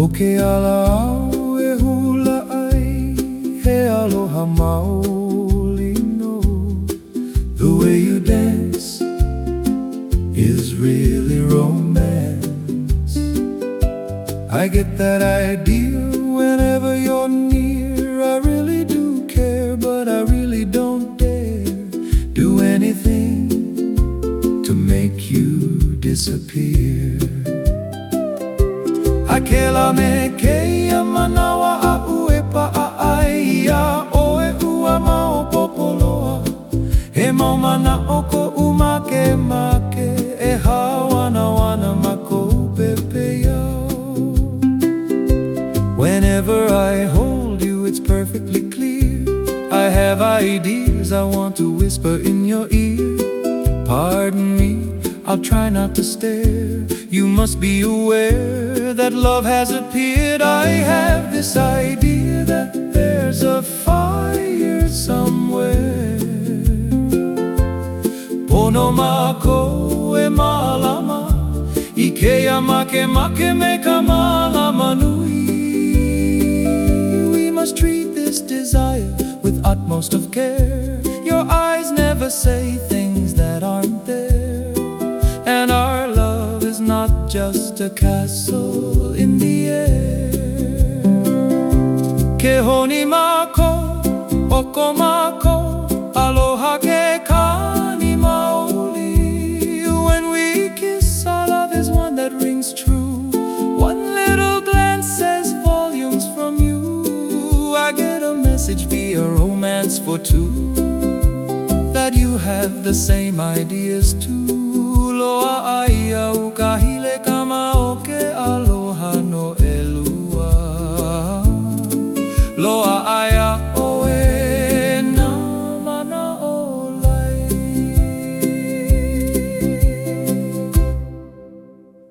Oke ala au e hula ai He aloha maoli no The way you dance Is really romance. I get that idea whenever you're near. I really do care but I really don't dare Do anything to make you disappear. Me keia manawa a ue oe ua popoloa He mau mana o ko umake make. E hawana wana pepe Whenever I hold you it's perfectly clear. I have ideas I want to whisper in your ear. Pardon me, I'll try not to stare. You must be aware that love has appeared. I have this idea that there's a fire somewhere. Pono mako e malama Ikea make make me ka just a castle in the air Ke honi mako, oko mako, aloha ke kani maoli. When we kiss, our love is one that rings true. One little glance says volumes from you. I get a message via romance for two that you have the same ideas too.